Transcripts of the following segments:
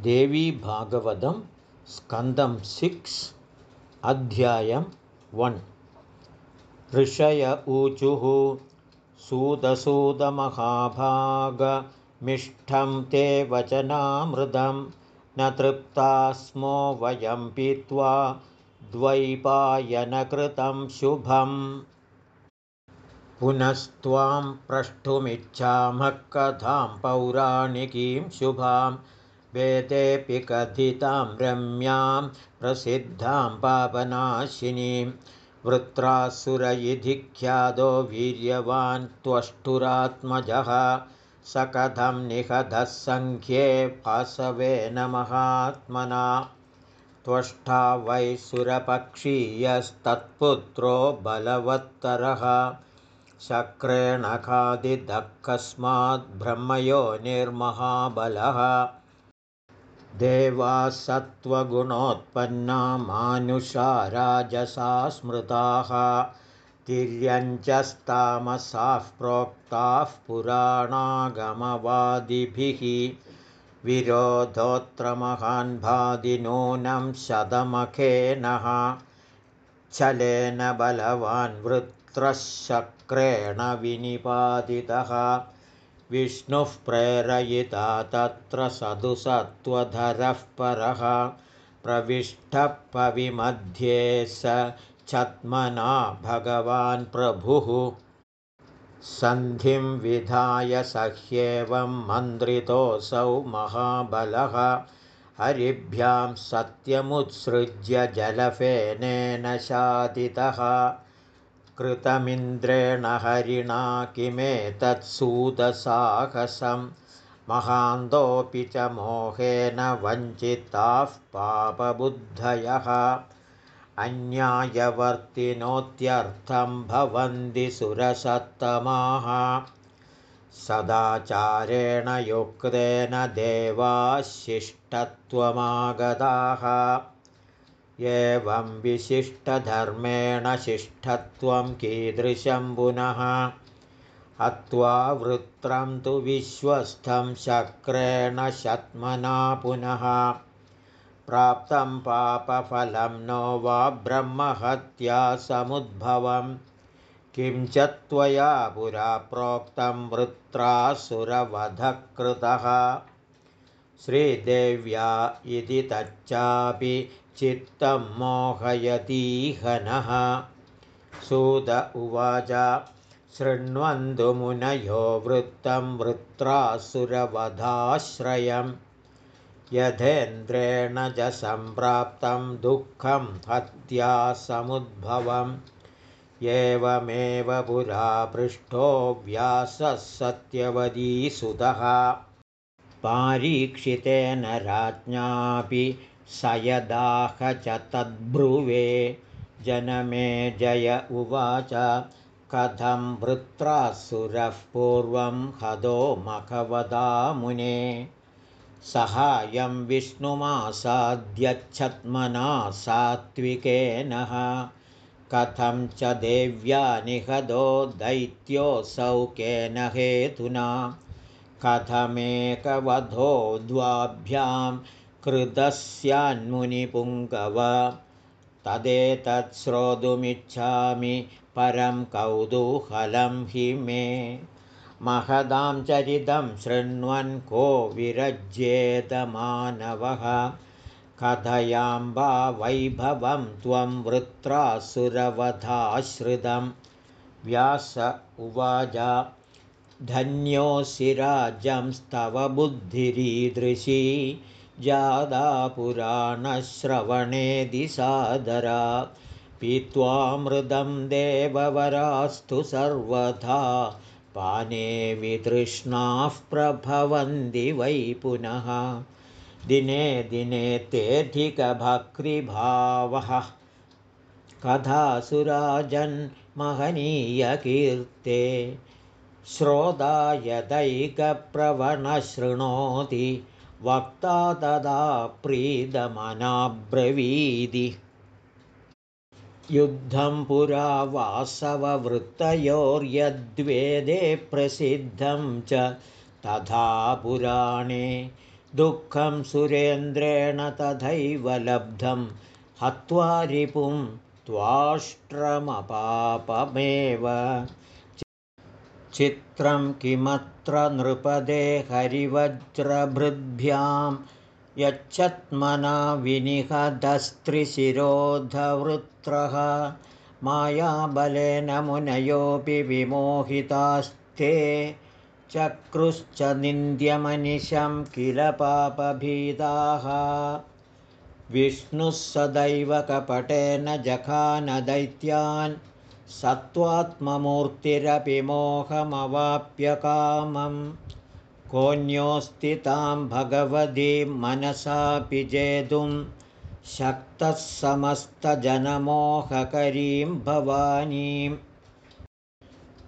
देवीभागवतं स्कन्दं six अध्यायं one. ऋषय ऊचुः सूदसूदमहाभागमिष्ठं ते वचनामृदं न तृप्ता स्मो वयं पीत्वा द्वैपायनकृतं शुभम्। पुनस्त्वां प्रष्टुमिच्छामः कथां पौराणिकीं शुभाम् वेदेऽपि कथितां रम्यां प्रसिद्धां पापनाशिनीं वृत्रासुर इति ख्यातो वीर्यवान् त्वष्टुरात्मजः स कथं निहतः सङ्ख्ये वासवेन महात्मना। त्वष्टा वै सुरपक्षीयस्तत्पुत्रो बलवत्तरः। शक्रेण खादिदः ब्रह्मयो निर्महाबलः देवा सत्त्वगुणोत्पन्ना मानुषा राजसा स्मृताः तिर्यञ्चस्तामसाः प्रोक्ताः पुराणागमवादिभिः विरोधोऽत्र महान् शतमखेनः छलेन बलवान् वृत्रशक्रेण विनिपातितः विष्णुः प्रेरयिता तत्र सदुसत्त्वधरः परः। प्रविष्टपविमध्ये स छद्मना भगवान् प्रभुः। सन्धिं विधाय सह्येवं मन्त्रितोऽसौ महाबलः। हरिभ्यां सत्यमुत्सृज्य जलफेनेन शादितः कृतमिन्द्रेण हरिणा किमेतत्सूदसाहसं महान्तोऽपि च मोहेन वञ्चिताः पापबुद्धयः। अन्यायवर्तिनोत्यर्थं भवन्ति सुरसत्तमाः। सदाचारेण युक्तेन देवाशिष्टत्वमागताः एवं विशिष्टधर्मेण शिष्टत्वं कीदृशं पुनः। हत्वा वृत्रं तु विश्वस्थं शक्रेण शत्मना पुनः। प्राप्तं पापफलं नो वा ब्रह्महत्या समुद्भवं किं च त्वया पुरा प्रोक्तं वृत्रासुरवधकृतः। श्रीदेव्या इति तच्चापि चित्तं मोहयतीहनः सुद उवाच शृण्वन्तु मुनयो वृत्तं वृत्रासुरवधाश्रयं यथेन्द्रेण च सम्प्राप्तं दुःखं हत्यासमुद्भवम् एवमेव पुरा पृष्ठो व्यासः सत्यवतीसुतः पारीक्षितेन राज्ञापि स यदाह च तद्ब्रुवे जनमे जय उवाच। कथं वृत्रासुरः पूर्वं हदो मखवदामुने सहायं विष्णुमासाद्यच्छत्मना सात्विकेनः। कथं च देव्या दैत्योऽसौ केन हेतुना। कथमेकवधो द्वाभ्यां कृतस्यान्मुनिपुङ्गव तदेतत् श्रोतुमिच्छामि परं कौतूहलं हि मे। महदां चरितं शृण्वन् को विरज्येतमानवः। कथयाम्बा वैभवं त्वं वृत्रासुरवधाश्रितं व्यास उवाच धन्योऽसि राज्यंस्तव बुद्धिरीदृशी जादापुराणश्रवणे दिसादरा पीत्वामृदं देववरास्तु सर्वथा। पाने वितृष्णाः प्रभवन्ति वै पुनः। दिने दिने तेऽधिकभक्तिभावः। कथासुराजन्महनीयकीर्ते श्रोता यदैकप्रवणशृणोति वक्ता तदा प्रीदमनाब्रवीदि युद्धं पुरा वासववृत्तयोर्यद्वेदे प्रसिद्धं च तथा पुराणे दुःखं सुरेन्द्रेण तथैव लब्धं हत्वा रिपुं त्वाष्ट्रमपापमेव चित्रं किमत्र नृपदे हरिवज्रभृद्भ्यां यच्छत्मना विनिहदस्त्रिशिरोधवृत्रः। मायाबलेन मुनयोऽपि विमोहितास्ते चक्रुश्च निन्द्यमनिशं किल पापभीताः। विष्णुः सदैव कपटेन जखानदैत्यान् सत्त्वात्ममूर्तिरपि मोहमवाप्य कामं कोऽन्योऽस्ति तां भगवतीं मनसापि जेतुं। शक्तः समस्तजनमोहकरीं भवानीम्।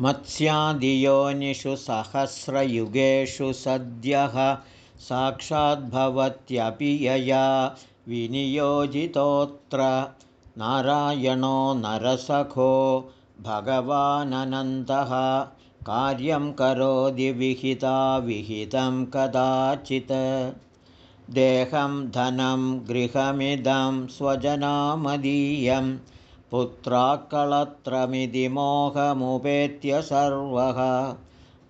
मत्स्यादियोनिषु सहस्रयुगेषु सद्यः साक्षाद्भवत्यपि यया विनियोजितोऽत्र नारायणो नरसखो भगवाननन्तः कार्यं करोति विहितं कदाचित्। देहं धनं गृहमिदं स्वजनामदीयं पुत्राकळत्रमिति मोहमुपेत्य सर्वः।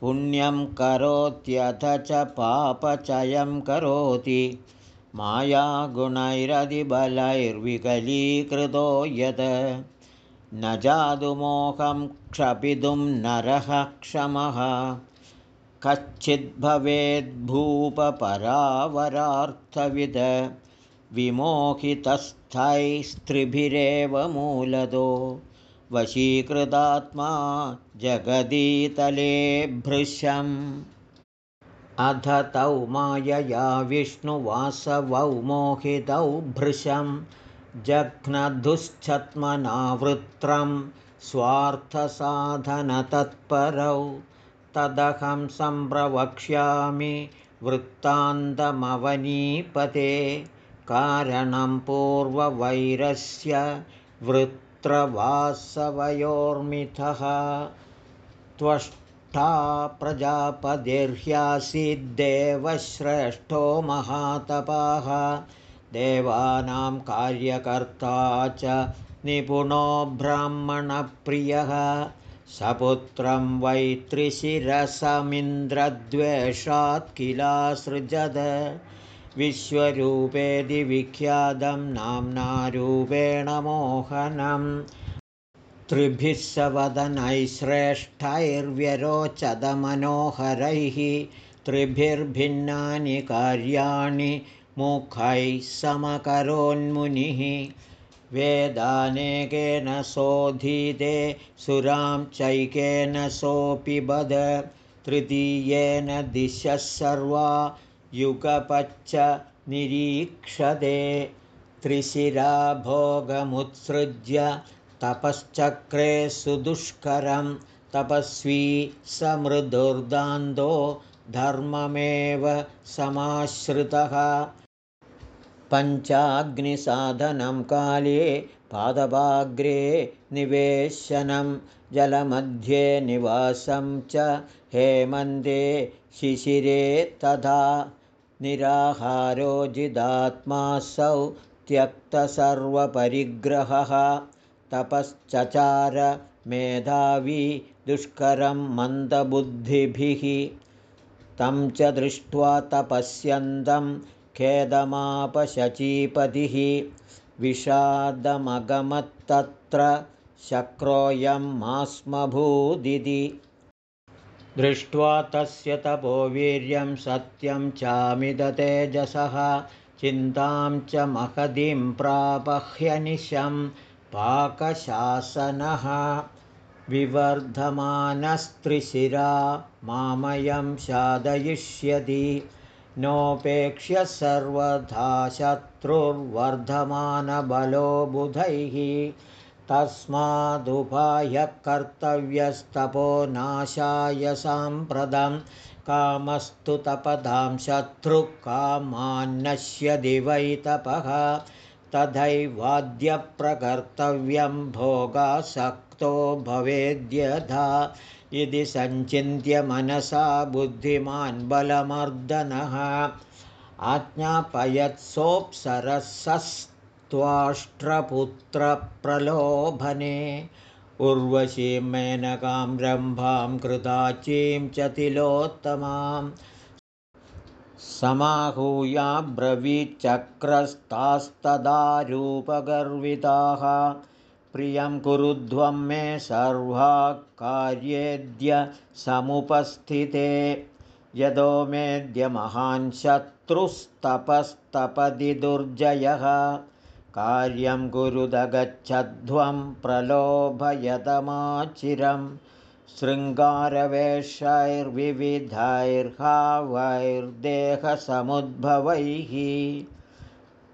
पुण्यं करोत्यथ च पापचयं करोति मायागुणैरधिबलैर्विकलीकृतो यत् न जादुमोहं क्षपितुं नरः क्षमः। कच्चिद्भवेद्भूपपरावरार्थविद विमोहितस्थैस्त्रिभिरेव मूलतो। वशीकृतात्मा जगदीतले भृशम् अध तौ मायया विष्णुवासवौ मोहितौ भृशं जघ्नधुश्छत्मनावृत्रं स्वार्थसाधनतत्परौ तदहं सम्प्रवक्ष्यामि वृत्तान्तमवनीपते कारणं पूर्ववैरस्य वृत्रवासवयोर्मिथः। त्वष्ट प्रजापतिर्ह्यासीद्देवश्रेष्ठो महातपाः। देवानां कार्यकर्ता च निपुणो ब्राह्मणप्रियः। सपुत्रं वै त्रिशिरसमिन्द्रद्वेषात् किलासृजद विश्वरूपेदि विख्यातं नाम्नारूपेण मोहनम् त्रिभिः सवदनैः श्रेष्ठैर्व्यरोचदमनोहरैः त्रिभिर्भिन्नानि कार्याणि मुखैः समकरोन्मुनिः। वेदानेकेन सोऽधीते सुरां चैकेन सोऽपि बद तृतीयेन दिशः सर्वा युगपच्च निरीक्षते। त्रिशिराभोगमुत्सृज्य तपश्चक्रे सुदुष्करं तपस्वी समृदुर्दान्तो धर्ममेव समाश्रितः। पञ्चाग्निसाधनं काले पादपाग्रे निवेशनं जलमध्ये निवासं च हेमन्दे शिशिरे तथा निराहारोजिदात्मासौ त्यक्तसर्वपरिग्रहः तपश्चचार मेधावी दुष्करं मन्दबुद्धिभिः। तं च दृष्ट्वा तपस्यन्तं खेदमापशचीपतिः। विषादमगमत्तत्र शक्रोऽयं मास्मभूदिति। दृष्ट्वा तस्य तपोवीर्यं सत्यं चामिदतेजसः चिन्तां च महदीं प्रापह्यनिशं पाकशासनः विवर्धमानस्त्रिशिरा मामयं साधयिष्यति नोपेक्ष्य सर्वथा शत्रुर्वर्धमानबलो बुधैः। तस्मादुपायः कर्तव्यस्तपो नाशाय साम्प्रतं। कामस्तु तपदां शत्रुः कामान्नश्यदि वै तपः तथैवाद्यप्रकर्तव्यं भोगासक्तो भवेद्यथा। इति सञ्चिन्त्य मनसा बुद्धिमान् बलमर्दनः। आज्ञापयत्सोऽप्सरसस्त्वाष्ट्रपुत्रप्रलोभने उर्वशीं मेनकां रम्भां कृताचीं च तिलोत्तमां समाहूयाब्रवीचक्रस्तास्तदारूपगर्विताः प्रियं कुरुध्वं मे सर्वा कार्येद्य समुपस्थिते। यदो मेद्य महान् शत्रुस्तपस्तपदि दुर्जयः कार्यं गुरुदगच्छध्वं प्रलोभयतमाचिरं शृङ्गारवेषैर्विविधैर्हावैर्देहसमुद्भवैः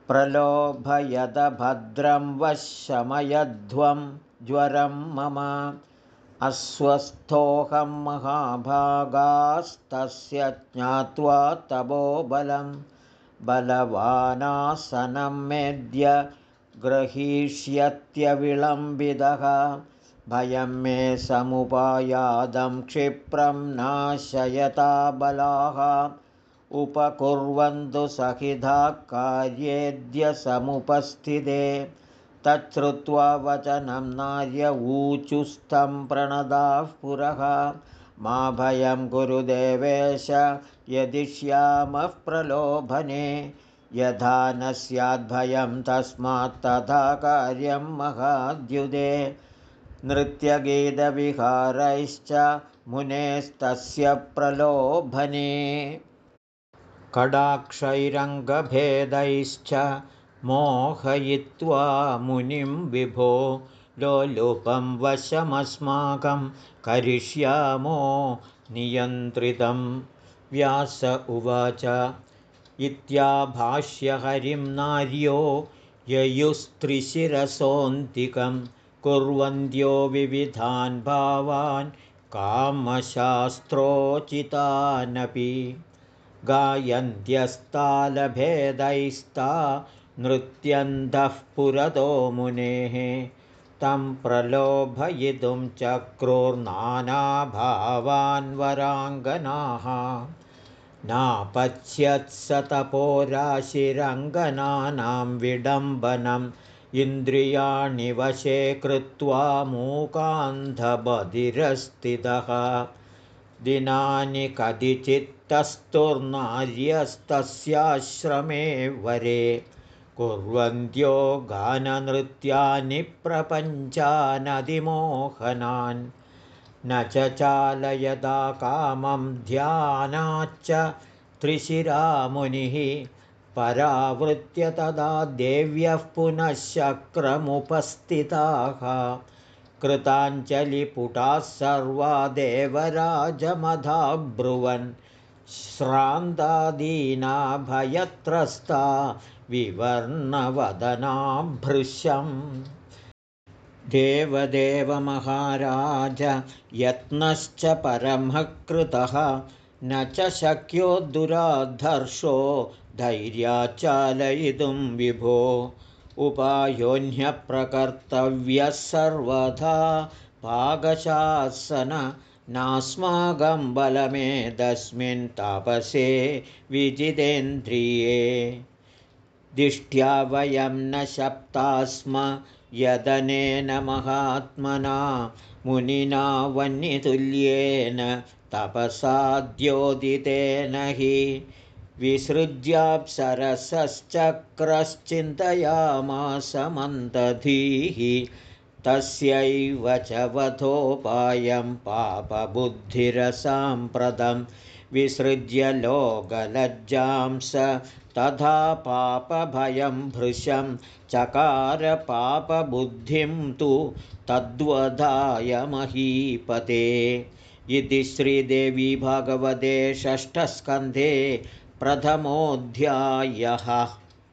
प्रलोभयदभद्रं वः शमयध्वं ज्वरं मम अस्वस्थोऽहं महाभागास्तस्य ज्ञात्वा तपोबलं बलवानासनं मेद्य ग्रहीष्यत्यविलम्बितः भयं मे समुपायादं क्षिप्रं नाशयता बलाः। उपकुर्वन्तु सहिधा कार्येद्य समुपस्थिते। तच्छ्रुत्वा वचनं नार्य ऊचुस्थं प्रणदाः पुरः। मा भयं गुरुदेवेश यदि श्यामः प्रलोभने। यथा न स्याद्भयं तस्मात् तथा कार्यं महाद्युदे नृत्यगीतविहारैश्च मुनेस्तस्य प्रलोभने। कडाक्षैरङ्गभेदैश्च मोहयित्वा मुनिं विभो लोलुपं वशमस्माकं करिष्यामो नियन्त्रितं। व्यास उवाच इत्याभाष्यहरिं नार्यो ययुस्त्रिशिरसोऽन्तिकं कुर्वन्त्यो विविधान् भावान् कामशास्त्रोचितानपि गायन्त्यस्तालभेदैस्ता नृत्यन्तः पुरतो मुनेः तं प्रलोभयितुं चक्रोर्नानाभावान्वराङ्गनाः नापच्यत्सतपोराशिरङ्गनानां विडम्बनम् इन्द्रियाणि वशे कृत्वा मूकान्धबधिरस्थितः। दिनानि कतिचित्तस्तुर्नार्यस्तस्याश्रमे वरे कुर्वन्त्यो गाननृत्यानि प्रपञ्चानदिमोहनान् न च चालयदा कामं ध्यानाच्च त्रिशिरामुनिः परावृत्य तदा देव्यः पुनः शक्रमुपस्थिताः कृताञ्जलिपुटाः सर्वा देवराजमधाब्रुवन्। श्रान्तादीनाभयत्रस्ता विवर्णवदनाभृशम् देवदेवमहाराज यत्नश्च परमः कृतः। न च शक्यो दुराधर्षो धैर्याचालयितुं विभो उपायोऽन्यप्रकर्तव्यः सर्वथा भागशासन नास्माकं बलमेतस्मिन् तापसे विजितेन्द्रिये। दिष्ट्या वयं न शप्ता स्म यदनेन महात्मना मुनिना वह्नितुल्येन तपसाद्योदितेन हि विसृज्याप्सरसश्चक्रश्चिन्तयामासमन्तधीः। तस्यैव च वधोपायं पापबुद्धिरसाम्प्रदं विसृज्य लोकलज्जां स तथा पापभयं भृशं। चकारपापबुद्धिं तु तद्वधाय महीपते। इति श्रीदेवी भगवते षष्ठस्कन्धे प्रथमोऽध्यायः